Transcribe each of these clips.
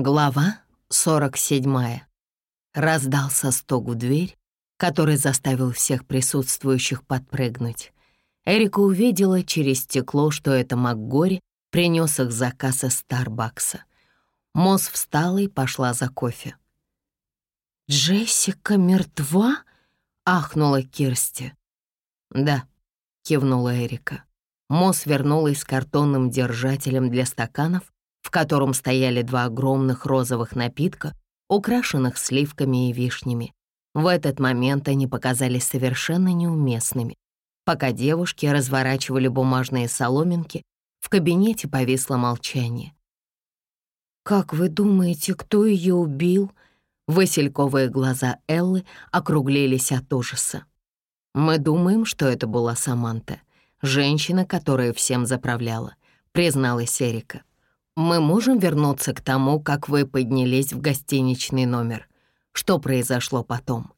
Глава 47. Раздался стук в дверь, который заставил всех присутствующих подпрыгнуть. Эрика увидела через стекло, что это МакГори принес их заказ из Старбакса. Мосс встала и пошла за кофе. «Джессика мертва?» — ахнула Кирсти. «Да», — кивнула Эрика. Мосс вернулась с картонным держателем для стаканов, в котором стояли два огромных розовых напитка, украшенных сливками и вишнями. В этот момент они показались совершенно неуместными. Пока девушки разворачивали бумажные соломинки, в кабинете повисло молчание. «Как вы думаете, кто ее убил?» Васильковые глаза Эллы округлились от ужаса. «Мы думаем, что это была Саманта, женщина, которая всем заправляла», — призналась Эрика. «Мы можем вернуться к тому, как вы поднялись в гостиничный номер. Что произошло потом?»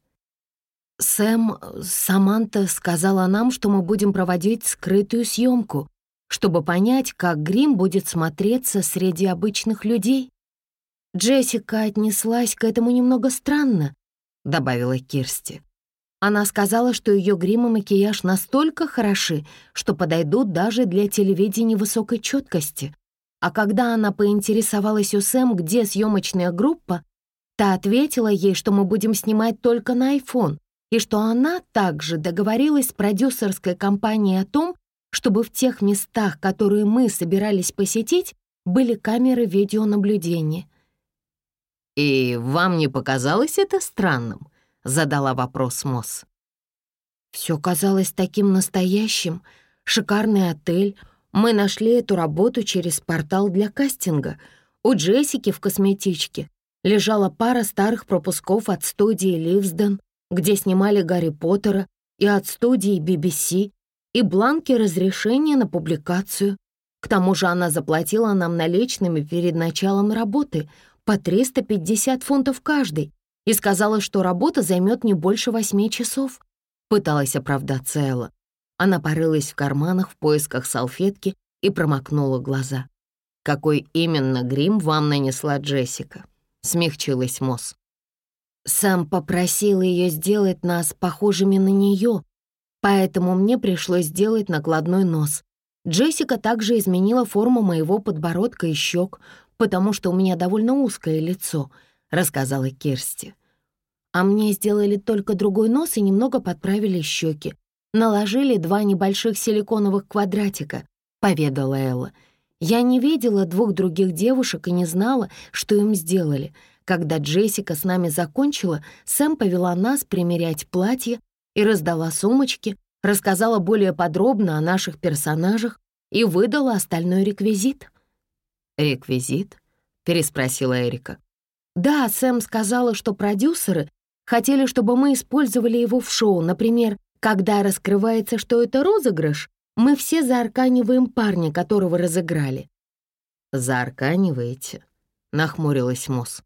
«Сэм, Саманта сказала нам, что мы будем проводить скрытую съемку, чтобы понять, как грим будет смотреться среди обычных людей. Джессика отнеслась к этому немного странно», — добавила Кирсти. Она сказала, что ее грим и макияж настолько хороши, что подойдут даже для телевидения высокой четкости. А когда она поинтересовалась у Сэм, где съемочная группа, та ответила ей, что мы будем снимать только на iPhone, и что она также договорилась с продюсерской компанией о том, чтобы в тех местах, которые мы собирались посетить, были камеры видеонаблюдения. «И вам не показалось это странным?» — задала вопрос Мосс. «Все казалось таким настоящим. Шикарный отель, мы нашли эту работу через портал для кастинга. У Джессики в косметичке лежала пара старых пропусков от студии Ливсден, где снимали Гарри Поттера, и от студии BBC, и бланки разрешения на публикацию. К тому же она заплатила нам наличными перед началом работы по 350 фунтов каждый и сказала, что работа займет не больше восьми часов. Пыталась оправдаться Элла. Она порылась в карманах в поисках салфетки и промокнула глаза. «Какой именно грим вам нанесла Джессика?» — смягчилась Мосс. «Сам попросил ее сделать нас похожими на нее, поэтому мне пришлось сделать накладной нос. Джессика также изменила форму моего подбородка и щек, потому что у меня довольно узкое лицо», — рассказала Керсти. «А мне сделали только другой нос и немного подправили щеки, наложили два небольших силиконовых квадратика», — поведала Элла. «Я не видела двух других девушек и не знала, что им сделали. Когда Джессика с нами закончила, Сэм повела нас примерять платье и раздала сумочки, рассказала более подробно о наших персонажах и выдала остальной реквизит». «Реквизит?» — переспросила Эрика. «Да, Сэм сказала, что продюсеры хотели, чтобы мы использовали его в шоу, например, когда раскрывается, что это розыгрыш, мы все заарканиваем парня, которого разыграли». «Заарканиваете?» — нахмурилась Мосс.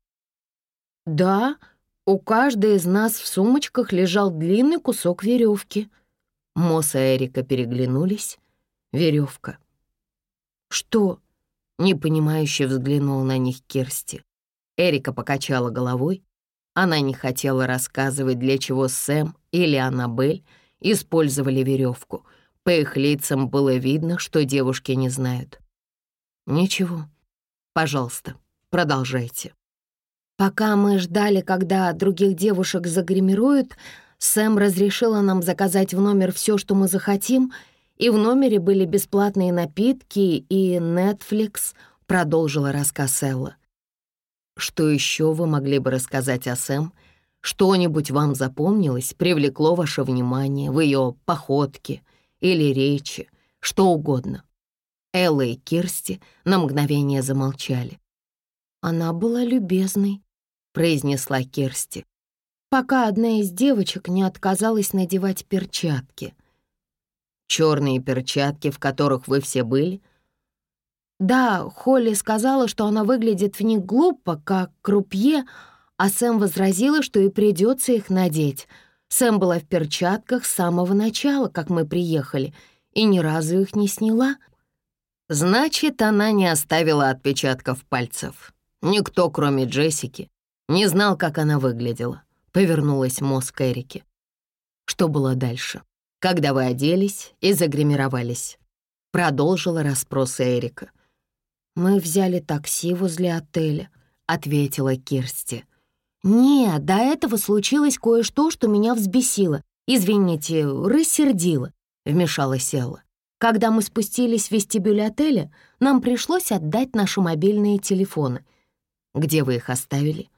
«Да, у каждой из нас в сумочках лежал длинный кусок веревки». Мосс и Эрика переглянулись. Веревка. «Что?» — непонимающе взглянул на них Кирсти. Эрика покачала головой. Она не хотела рассказывать, для чего Сэм или Аннабель использовали веревку. По их лицам было видно, что девушки не знают. «Ничего. Пожалуйста, продолжайте». Пока мы ждали, когда других девушек загримируют, Сэм разрешила нам заказать в номер все, что мы захотим, и в номере были бесплатные напитки и Netflix, продолжила рассказ Элла. Что еще вы могли бы рассказать о Сэм, что-нибудь вам запомнилось, привлекло ваше внимание в ее походке или речи, что угодно. Элла и Кирсти на мгновение замолчали. «Она была любезной», — произнесла Кирсти, пока одна из девочек не отказалась надевать перчатки. «Черные перчатки, в которых вы все были?» «Да, Холли сказала, что она выглядит в них глупо, как крупье», а Сэм возразила, что и придется их надеть. Сэм была в перчатках с самого начала, как мы приехали, и ни разу их не сняла. Значит, она не оставила отпечатков пальцев. Никто, кроме Джессики, не знал, как она выглядела. Повернулась мозг Эрики. Что было дальше? Когда вы оделись и загримировались? Продолжила расспросы Эрика. «Мы взяли такси возле отеля», — ответила Кирсти. «Нет, до этого случилось кое-что, что меня взбесило. Извините, рассердило», — вмешалась Элла. «Когда мы спустились в вестибюль отеля, нам пришлось отдать наши мобильные телефоны. Где вы их оставили?»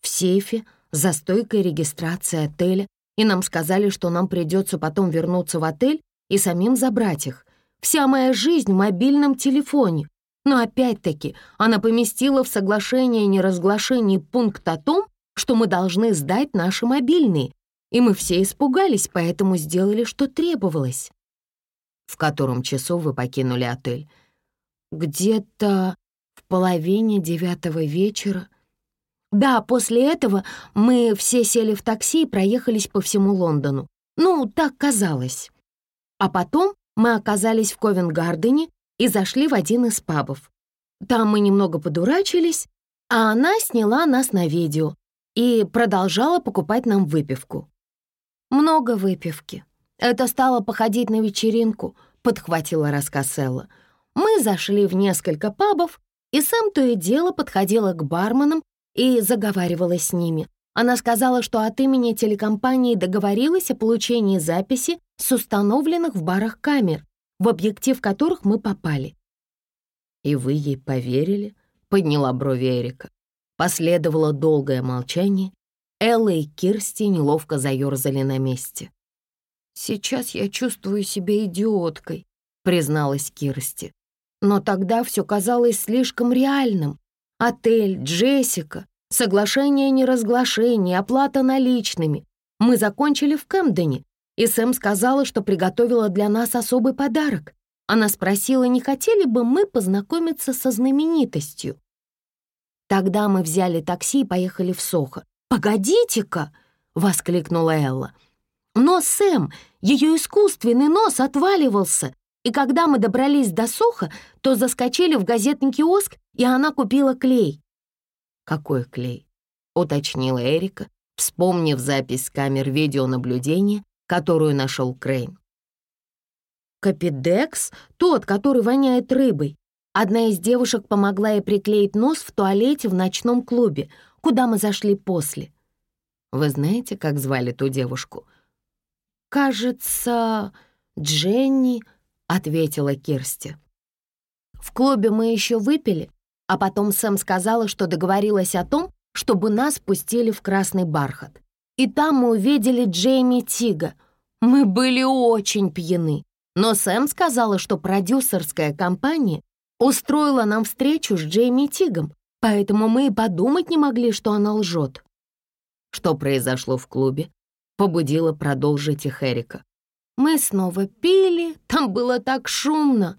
«В сейфе, за стойкой регистрации отеля, и нам сказали, что нам придется потом вернуться в отель и самим забрать их. Вся моя жизнь в мобильном телефоне. Но опять-таки она поместила в соглашение о неразглашении пункт о том, что мы должны сдать наши мобильные, и мы все испугались, поэтому сделали, что требовалось. В котором часу вы покинули отель? Где-то в половине девятого вечера. Да, после этого мы все сели в такси и проехались по всему Лондону. Ну, так казалось. А потом мы оказались в Ковенгардене и зашли в один из пабов. Там мы немного подурачились, а она сняла нас на видео и продолжала покупать нам выпивку. Много выпивки. Это стало походить на вечеринку, подхватила рассказ Элла. Мы зашли в несколько пабов, и сам то и дело подходила к барменам и заговаривала с ними. Она сказала, что от имени телекомпании договорилась о получении записи с установленных в барах камер, в объектив которых мы попали. «И вы ей поверили?» — подняла брови Эрика. Последовало долгое молчание. Элла и Кирсти неловко заёрзали на месте. «Сейчас я чувствую себя идиоткой», — призналась Кирсти. «Но тогда все казалось слишком реальным. Отель, Джессика, соглашение о неразглашении, оплата наличными. Мы закончили в Кэмдене, и Сэм сказала, что приготовила для нас особый подарок. Она спросила, не хотели бы мы познакомиться со знаменитостью. Тогда мы взяли такси и поехали в Сохо. «Погодите-ка!» — воскликнула Элла. Но Сэм, ее искусственный нос отваливался, и когда мы добрались до Сохо, то заскочили в газетный киоск, и она купила клей. «Какой клей?» — уточнила Эрика, вспомнив запись камер видеонаблюдения, которую нашел Крейн. Капидекс, тот, который воняет рыбой. Одна из девушек помогла ей приклеить нос в туалете в ночном клубе, куда мы зашли после. Вы знаете, как звали ту девушку? «Кажется, Дженни», — ответила Кирсти. В клубе мы еще выпили, а потом Сэм сказала, что договорилась о том, чтобы нас пустили в красный бархат. И там мы увидели Джейми Тига. Мы были очень пьяны. Но Сэм сказала, что продюсерская компания устроила нам встречу с Джейми Тигом, поэтому мы и подумать не могли, что она лжет. Что произошло в клубе? Побудила продолжить их Эрика. Мы снова пили, там было так шумно.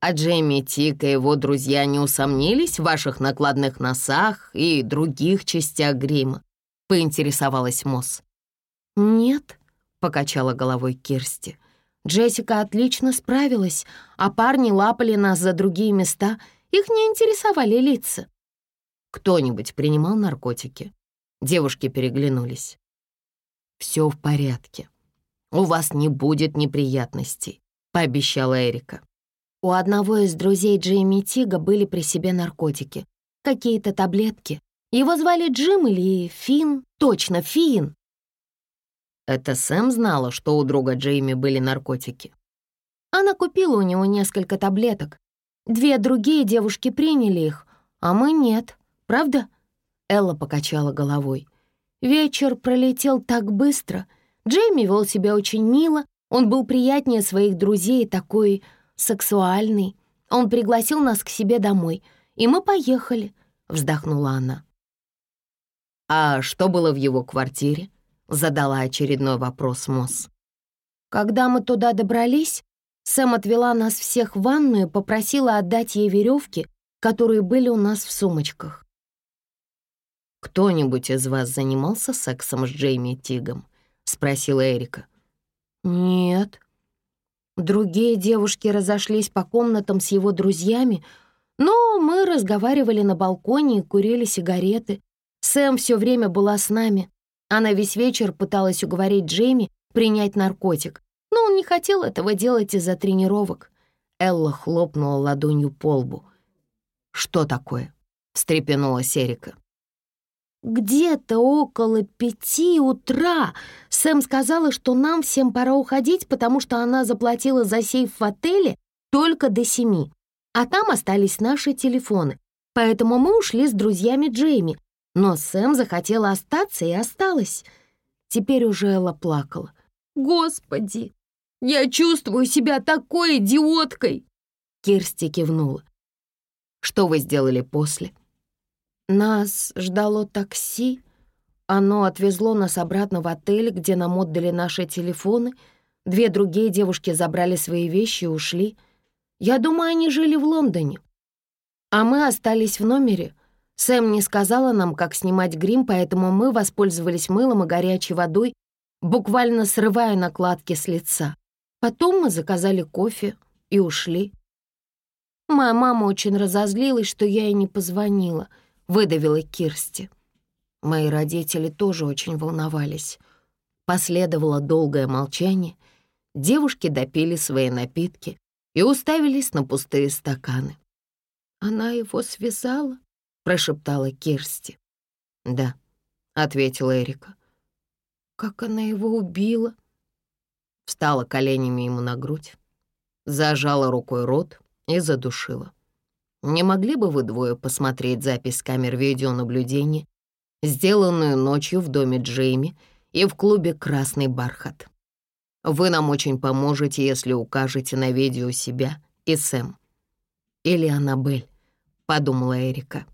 А Джейми Тик и его друзья не усомнились в ваших накладных носах и других частях грима? Поинтересовалась Мосс. «Нет», — покачала головой Кирсти. «Джессика отлично справилась, а парни лапали нас за другие места, их не интересовали лица». «Кто-нибудь принимал наркотики?» Девушки переглянулись. «Все в порядке. У вас не будет неприятностей», — пообещала Эрика. У одного из друзей Джейми Тига были при себе наркотики, какие-то таблетки. Его звали Джим или Фин, точно, Фин. Это Сэм знала, что у друга Джейми были наркотики. Она купила у него несколько таблеток. Две другие девушки приняли их, а мы нет. Правда? Элла покачала головой. Вечер пролетел так быстро. Джейми вел себя очень мило. Он был приятнее своих друзей, такой сексуальный. Он пригласил нас к себе домой, и мы поехали», — вздохнула она. «А что было в его квартире?» — задала очередной вопрос Мосс. «Когда мы туда добрались, Сэм отвела нас всех в ванную и попросила отдать ей веревки, которые были у нас в сумочках. «Кто-нибудь из вас занимался сексом с Джейми Тигом?» — спросила Эрика. «Нет», Другие девушки разошлись по комнатам с его друзьями, Но мы разговаривали на балконе и курили сигареты. Сэм все время была с нами. Она весь вечер пыталась уговорить Джейми принять наркотик, но он не хотел этого делать из-за тренировок. Элла хлопнула ладонью по лбу. «Что такое?» — встрепенулась Эрика. «Где-то около пяти утра Сэм сказала, что нам всем пора уходить, потому что она заплатила за сейф в отеле только до семи, а там остались наши телефоны. Поэтому мы ушли с друзьями Джейми, но Сэм захотела остаться и осталась. Теперь уже Элла плакала. «Господи, я чувствую себя такой идиоткой!» Кирсти кивнула. «Что вы сделали после?» Нас ждало такси. Оно отвезло нас обратно в отель, где нам отдали наши телефоны. Две другие девушки забрали свои вещи и ушли. Я думаю, они жили в Лондоне. А мы остались в номере. Сэм не сказала нам, как снимать грим, поэтому мы воспользовались мылом и горячей водой, буквально срывая накладки с лица. Потом мы заказали кофе и ушли. Моя мама очень разозлилась, что я ей не позвонила —— выдавила Кирсти. Мои родители тоже очень волновались. Последовало долгое молчание. Девушки допили свои напитки и уставились на пустые стаканы. «Она его связала?» — прошептала Кирсти. «Да», — ответила Эрика. «Как она его убила?» Встала коленями ему на грудь, зажала рукой рот и задушила. Не могли бы вы двое посмотреть запись камер видеонаблюдения, сделанную ночью в доме Джейми и в клубе «Красный бархат»? Вы нам очень поможете, если укажете на видео себя и Сэм. Или Аннабель, подумала Эрика.